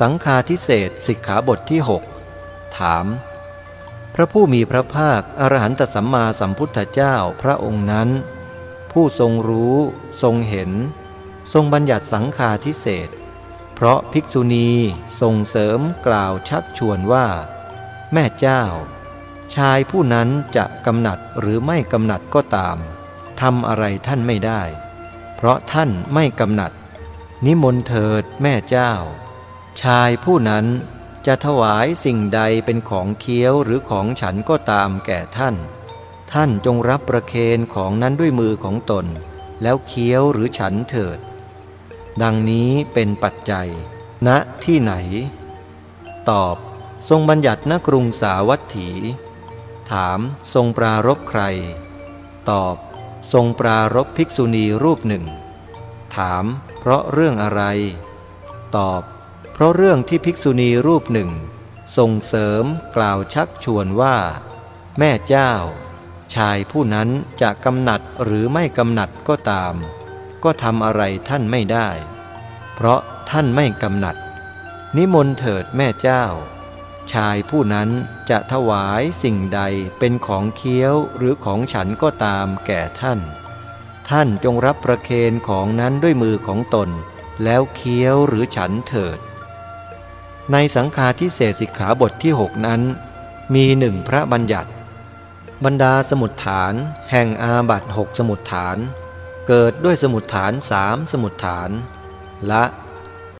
สังฆาทิเศษสิกขาบทที่ 6 ถาม พระผู้มีพระภาค อรหันตสัมมาสัมพุทธเจ้าพระองค์นั้น ผู้ทรงรู้ ทรงเห็น ทรงบัญญัติสังฆาทิเศษ เพราะภิกษุณีส่งเสริมกล่าวชักชวนว่า แม่เจ้า ชายผู้นั้นจะกำหนัดหรือไม่กำหนัดก็ตามทำอะไรท่านไม่ได้ เพราะท่านไม่กำหนัด นิมนต์เถิดแม่เจ้า ชายผู้นั้นจะถวายสิ่งใดเป็นของเคี้ยวหรือของฉันก็ตามแก่ท่าน ท่านจงรับประเคนของนั้นด้วยมือของตน แล้วเคี้ยวหรือฉันเถิด ดังนี้เป็นปัจจัยณที่ไหน ตอบ ทรงบัญญัติณกรุงสาวัตถี ถามทรงปรารบใคร ตอบ ทรงปรารบภิกษุณีรูปหนึ่ง ถาม เพราะเรื่องอะไร ตอบ เพราะเรื่องที่ภิกษุณีรูปหนึ่ง ส่งเสริมกล่าวชักชวนว่า แม่เจ้า ชายผู้นั้นจะกำหนัดหรือไม่กำหนัดก็ตาม ก็ทำอะไรท่านไม่ได้ เพราะท่านไม่กำหนัด นิมนต์เถิดแม่เจ้า ชายผู้นั้นจะถวายสิ่งใดเป็นของเคี้ยวหรือของฉันก็ตามแก่ท่าน ท่านจงรับประเคนของนั้นด้วยมือของตนแล้วเคี้ยวหรือฉันเถิด ในสังฆาทิเศษสิกขาบทที่หกนั้น มีหนึ่งพระบัญญัติ บรรดาสมุดฐาน แห่งอาบัตหกสมุดฐาน เกิดด้วยสมุดฐานสามสมุดฐาน ละ